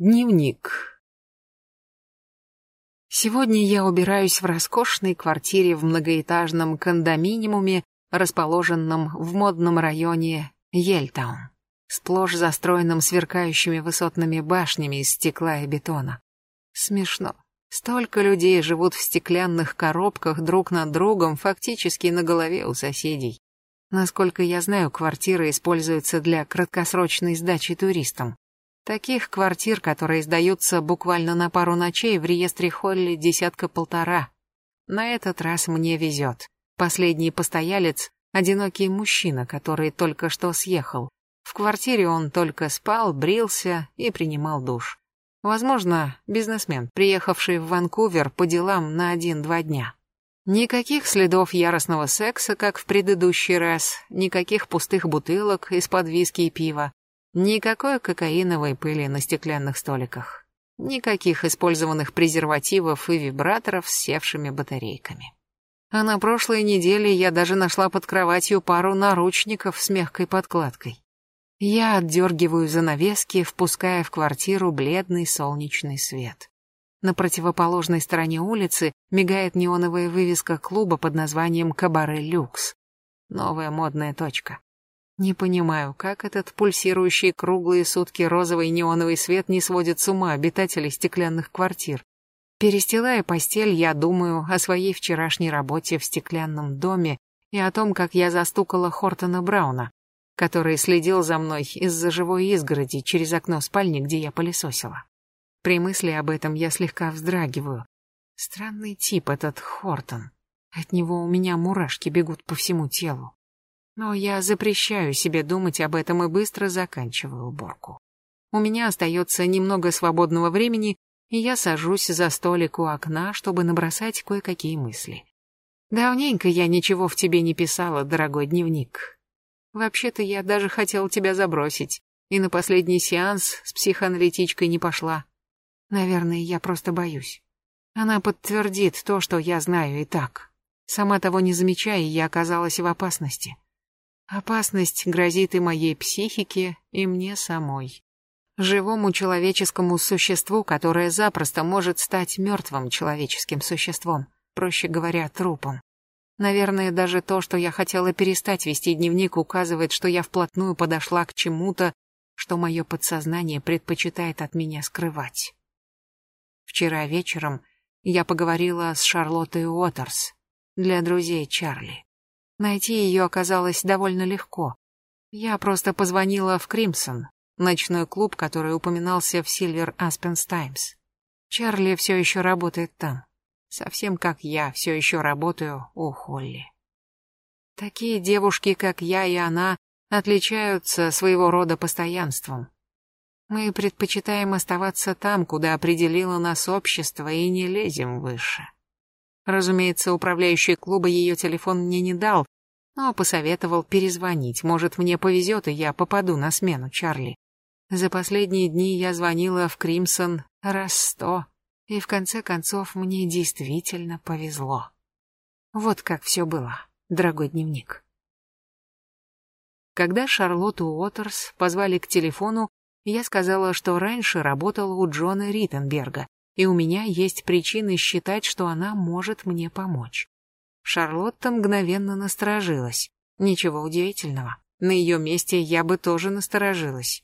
Дневник. Сегодня я убираюсь в роскошной квартире в многоэтажном кондоминиуме, расположенном в модном районе Ельтаун, сплошь застроенном сверкающими высотными башнями из стекла и бетона. Смешно. Столько людей живут в стеклянных коробках друг над другом, фактически на голове у соседей. Насколько я знаю, квартира используется для краткосрочной сдачи туристам. Таких квартир, которые сдаются буквально на пару ночей, в реестре Холли десятка-полтора. На этот раз мне везет. Последний постоялец — одинокий мужчина, который только что съехал. В квартире он только спал, брился и принимал душ. Возможно, бизнесмен, приехавший в Ванкувер по делам на один-два дня. Никаких следов яростного секса, как в предыдущий раз, никаких пустых бутылок из-под виски и пива. Никакой кокаиновой пыли на стеклянных столиках. Никаких использованных презервативов и вибраторов с севшими батарейками. А на прошлой неделе я даже нашла под кроватью пару наручников с мягкой подкладкой. Я отдергиваю занавески, впуская в квартиру бледный солнечный свет. На противоположной стороне улицы мигает неоновая вывеска клуба под названием «Кабаре Люкс». Новая модная точка. Не понимаю, как этот пульсирующий круглые сутки розовый неоновый свет не сводит с ума обитателей стеклянных квартир. Перестилая постель, я думаю о своей вчерашней работе в стеклянном доме и о том, как я застукала Хортона Брауна, который следил за мной из-за живой изгороди через окно спальни, где я пылесосила. При мысли об этом я слегка вздрагиваю. Странный тип этот Хортон. От него у меня мурашки бегут по всему телу. Но я запрещаю себе думать об этом и быстро заканчиваю уборку. У меня остается немного свободного времени, и я сажусь за столик у окна, чтобы набросать кое-какие мысли. Давненько я ничего в тебе не писала, дорогой дневник. Вообще-то я даже хотела тебя забросить, и на последний сеанс с психоаналитичкой не пошла. Наверное, я просто боюсь. Она подтвердит то, что я знаю и так. Сама того не замечая, я оказалась в опасности. Опасность грозит и моей психике, и мне самой. Живому человеческому существу, которое запросто может стать мертвым человеческим существом, проще говоря, трупом. Наверное, даже то, что я хотела перестать вести дневник, указывает, что я вплотную подошла к чему-то, что мое подсознание предпочитает от меня скрывать. Вчера вечером я поговорила с Шарлоттой Уотерс для друзей Чарли. Найти ее оказалось довольно легко. Я просто позвонила в Кримсон, ночной клуб, который упоминался в Сильвер Аспенс Таймс. Чарли все еще работает там. Совсем как я все еще работаю у Холли. Такие девушки, как я и она, отличаются своего рода постоянством. Мы предпочитаем оставаться там, куда определило нас общество, и не лезем выше. Разумеется, управляющий клуба ее телефон мне не дал, но посоветовал перезвонить. Может, мне повезет, и я попаду на смену Чарли. За последние дни я звонила в Кримсон раз сто, и в конце концов мне действительно повезло. Вот как все было, дорогой дневник. Когда Шарлотту Уотерс позвали к телефону, я сказала, что раньше работала у Джона Риттенберга, и у меня есть причины считать, что она может мне помочь. Шарлотта мгновенно насторожилась. Ничего удивительного. На ее месте я бы тоже насторожилась.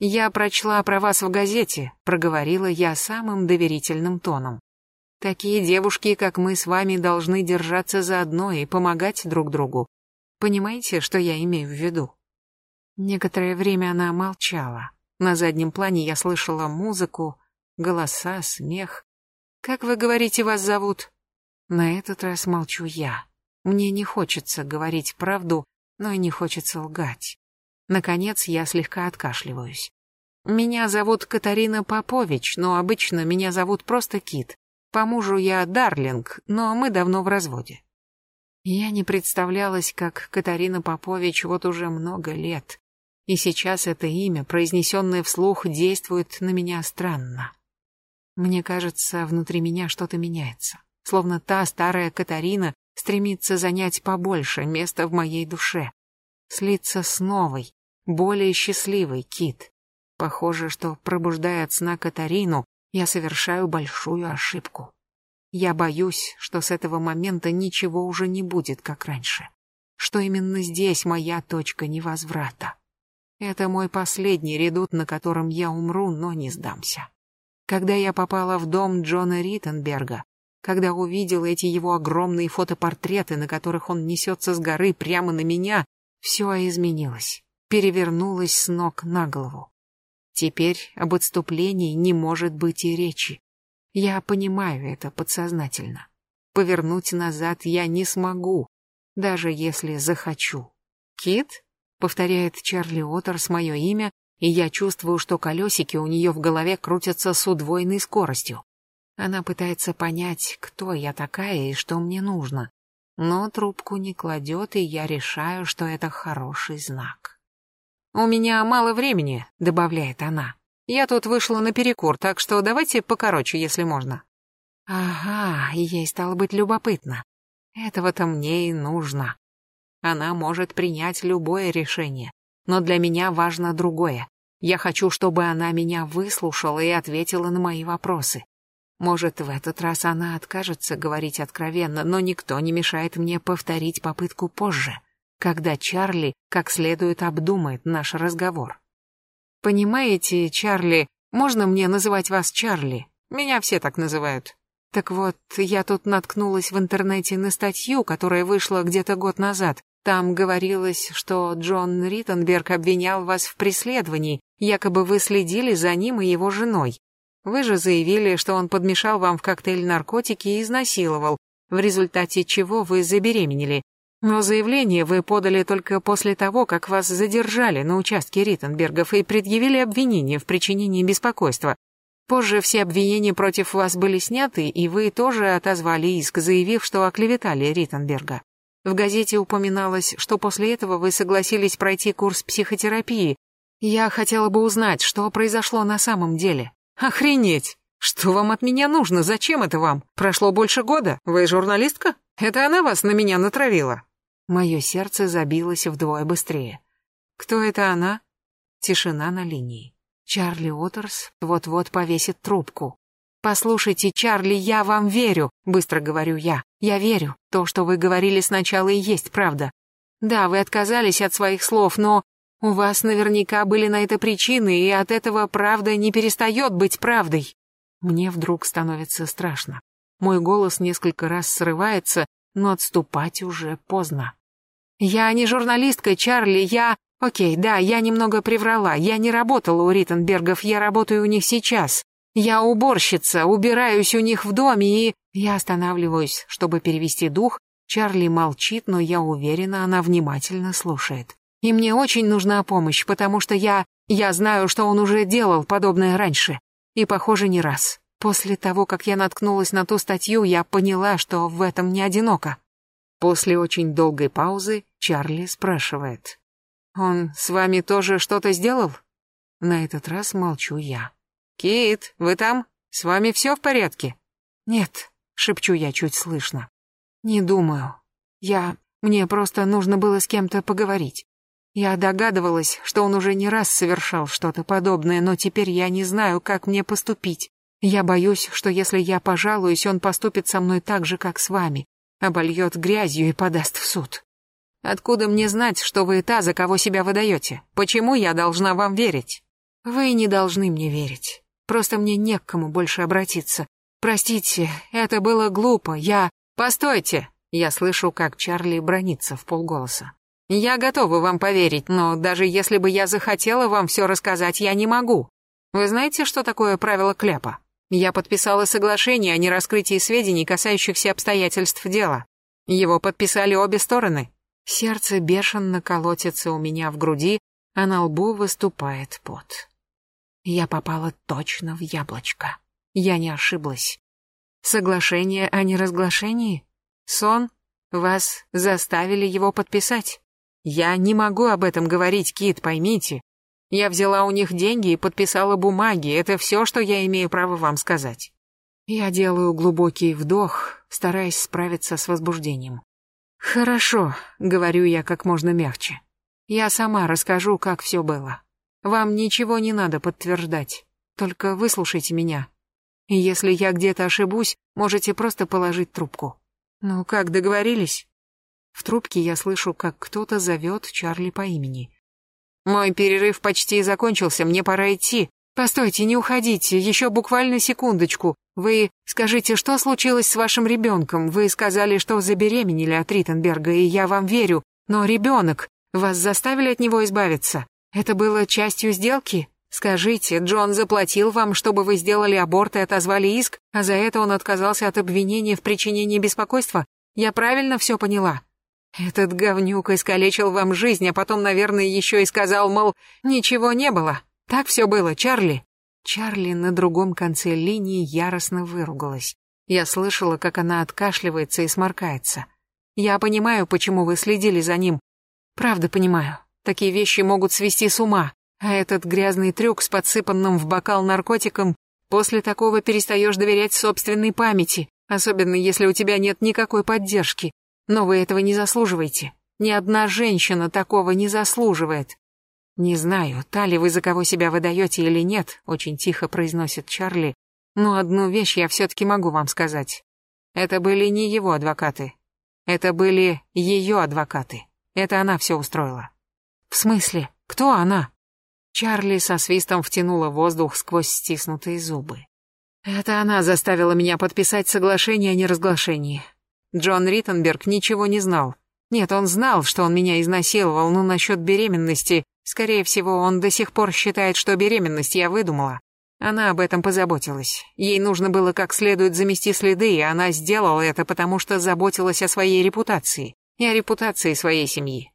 «Я прочла про вас в газете», — проговорила я самым доверительным тоном. «Такие девушки, как мы с вами, должны держаться заодно и помогать друг другу. Понимаете, что я имею в виду?» Некоторое время она молчала. На заднем плане я слышала музыку, голоса, смех. «Как вы говорите, вас зовут?» На этот раз молчу я. Мне не хочется говорить правду, но и не хочется лгать. Наконец я слегка откашливаюсь. Меня зовут Катарина Попович, но обычно меня зовут просто Кит. По мужу я Дарлинг, но мы давно в разводе. Я не представлялась, как Катарина Попович вот уже много лет. И сейчас это имя, произнесенное вслух, действует на меня странно. Мне кажется, внутри меня что-то меняется. Словно та старая Катарина стремится занять побольше места в моей душе. Слиться с новой, более счастливой Кит. Похоже, что, пробуждая от сна Катарину, я совершаю большую ошибку. Я боюсь, что с этого момента ничего уже не будет, как раньше. Что именно здесь моя точка невозврата. Это мой последний редут, на котором я умру, но не сдамся. Когда я попала в дом Джона Риттенберга, когда увидела эти его огромные фотопортреты, на которых он несется с горы прямо на меня, все изменилось, перевернулось с ног на голову. Теперь об отступлении не может быть и речи. Я понимаю это подсознательно. Повернуть назад я не смогу, даже если захочу. «Кит?» — повторяет Чарли Оттерс мое имя, и я чувствую, что колесики у нее в голове крутятся с удвоенной скоростью. Она пытается понять, кто я такая и что мне нужно. Но трубку не кладет, и я решаю, что это хороший знак. «У меня мало времени», — добавляет она. «Я тут вышла на перекур, так что давайте покороче, если можно». Ага, ей стало быть любопытно. Этого-то мне и нужно. Она может принять любое решение, но для меня важно другое. Я хочу, чтобы она меня выслушала и ответила на мои вопросы. Может, в этот раз она откажется говорить откровенно, но никто не мешает мне повторить попытку позже, когда Чарли как следует обдумает наш разговор. Понимаете, Чарли, можно мне называть вас Чарли? Меня все так называют. Так вот, я тут наткнулась в интернете на статью, которая вышла где-то год назад. Там говорилось, что Джон Риттенберг обвинял вас в преследовании, якобы вы следили за ним и его женой. Вы же заявили, что он подмешал вам в коктейль наркотики и изнасиловал, в результате чего вы забеременели. Но заявление вы подали только после того, как вас задержали на участке Риттенбергов и предъявили обвинение в причинении беспокойства. Позже все обвинения против вас были сняты, и вы тоже отозвали иск, заявив, что оклеветали Риттенберга. В газете упоминалось, что после этого вы согласились пройти курс психотерапии. Я хотела бы узнать, что произошло на самом деле. Охренеть! Что вам от меня нужно? Зачем это вам? Прошло больше года? Вы журналистка? Это она вас на меня натравила? Мое сердце забилось вдвое быстрее. Кто это она? Тишина на линии. Чарли Уотерс вот-вот повесит трубку. «Послушайте, Чарли, я вам верю», — быстро говорю я. «Я верю. То, что вы говорили сначала, и есть правда. Да, вы отказались от своих слов, но у вас наверняка были на это причины, и от этого правда не перестает быть правдой. Мне вдруг становится страшно. Мой голос несколько раз срывается, но отступать уже поздно. Я не журналистка, Чарли, я... Окей, да, я немного приврала. Я не работала у Риттенбергов, я работаю у них сейчас. Я уборщица, убираюсь у них в доме и... Я останавливаюсь, чтобы перевести дух. Чарли молчит, но я уверена, она внимательно слушает. И мне очень нужна помощь, потому что я... Я знаю, что он уже делал подобное раньше. И, похоже, не раз. После того, как я наткнулась на ту статью, я поняла, что в этом не одиноко. После очень долгой паузы Чарли спрашивает. «Он с вами тоже что-то сделал?» На этот раз молчу я. «Кит, вы там? С вами все в порядке?» «Нет», — шепчу я чуть слышно. «Не думаю. Я... Мне просто нужно было с кем-то поговорить. Я догадывалась, что он уже не раз совершал что-то подобное, но теперь я не знаю, как мне поступить. Я боюсь, что если я пожалуюсь, он поступит со мной так же, как с вами, обольет грязью и подаст в суд. Откуда мне знать, что вы та, за кого себя выдаете? Почему я должна вам верить? Вы не должны мне верить. Просто мне не к кому больше обратиться. Простите, это было глупо. Я... Постойте! Я слышу, как Чарли бронится в полголоса. Я готова вам поверить, но даже если бы я захотела вам все рассказать, я не могу. Вы знаете, что такое правило кляпа? Я подписала соглашение о нераскрытии сведений, касающихся обстоятельств дела. Его подписали обе стороны. Сердце бешено колотится у меня в груди, а на лбу выступает пот. Я попала точно в яблочко. Я не ошиблась. Соглашение о неразглашении? Сон? Вас заставили его подписать? Я не могу об этом говорить, Кит, поймите. Я взяла у них деньги и подписала бумаги. Это все, что я имею право вам сказать. Я делаю глубокий вдох, стараясь справиться с возбуждением. Хорошо, говорю я как можно мягче. Я сама расскажу, как все было. Вам ничего не надо подтверждать. Только выслушайте меня. И если я где-то ошибусь, можете просто положить трубку. Ну как, договорились? В трубке я слышу, как кто-то зовет Чарли по имени. Мой перерыв почти закончился, мне пора идти. Постойте, не уходите, еще буквально секундочку. Вы скажите, что случилось с вашим ребенком? Вы сказали, что забеременели от Риттенберга, и я вам верю. Но ребенок, вас заставили от него избавиться? Это было частью сделки? Скажите, Джон заплатил вам, чтобы вы сделали аборт и отозвали иск, а за это он отказался от обвинения в причинении беспокойства? Я правильно все поняла? Этот говнюк искалечил вам жизнь, а потом, наверное, еще и сказал, мол, ничего не было. Так все было, Чарли. Чарли на другом конце линии яростно выругалась. Я слышала, как она откашливается и сморкается. Я понимаю, почему вы следили за ним. Правда понимаю. Такие вещи могут свести с ума. А этот грязный трюк с подсыпанным в бокал наркотиком, после такого перестаешь доверять собственной памяти, особенно если у тебя нет никакой поддержки. Но вы этого не заслуживаете. Ни одна женщина такого не заслуживает. Не знаю, та ли вы за кого себя выдаете или нет, очень тихо произносит Чарли, но одну вещь я все-таки могу вам сказать. Это были не его адвокаты. Это были ее адвокаты. Это она все устроила. В смысле? Кто она? Чарли со свистом втянула воздух сквозь стиснутые зубы. Это она заставила меня подписать соглашение о неразглашении. Джон Риттенберг ничего не знал. Нет, он знал, что он меня изнасиловал, но насчет беременности, скорее всего, он до сих пор считает, что беременность я выдумала. Она об этом позаботилась. Ей нужно было как следует замести следы, и она сделала это, потому что заботилась о своей репутации и о репутации своей семьи.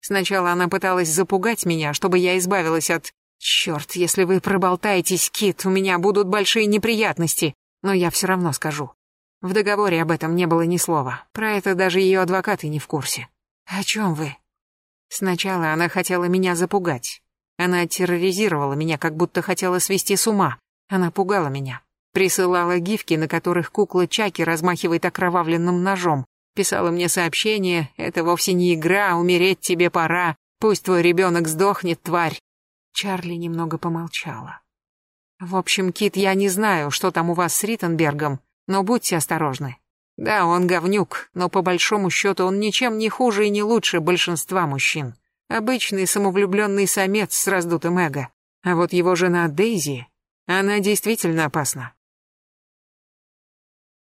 Сначала она пыталась запугать меня, чтобы я избавилась от... Черт, если вы проболтаетесь, Кит, у меня будут большие неприятности, но я все равно скажу. В договоре об этом не было ни слова. Про это даже ее адвокаты не в курсе. О чем вы? Сначала она хотела меня запугать. Она терроризировала меня, как будто хотела свести с ума. Она пугала меня. Присылала гифки, на которых кукла Чаки размахивает окровавленным ножом. Писала мне сообщение «Это вовсе не игра, умереть тебе пора. Пусть твой ребенок сдохнет, тварь». Чарли немного помолчала. «В общем, Кит, я не знаю, что там у вас с Риттенбергом, но будьте осторожны. Да, он говнюк, но по большому счету он ничем не хуже и не лучше большинства мужчин. Обычный самовлюбленный самец с раздутым эго. А вот его жена Дейзи, она действительно опасна.